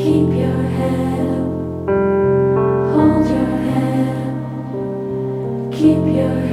Keep your head.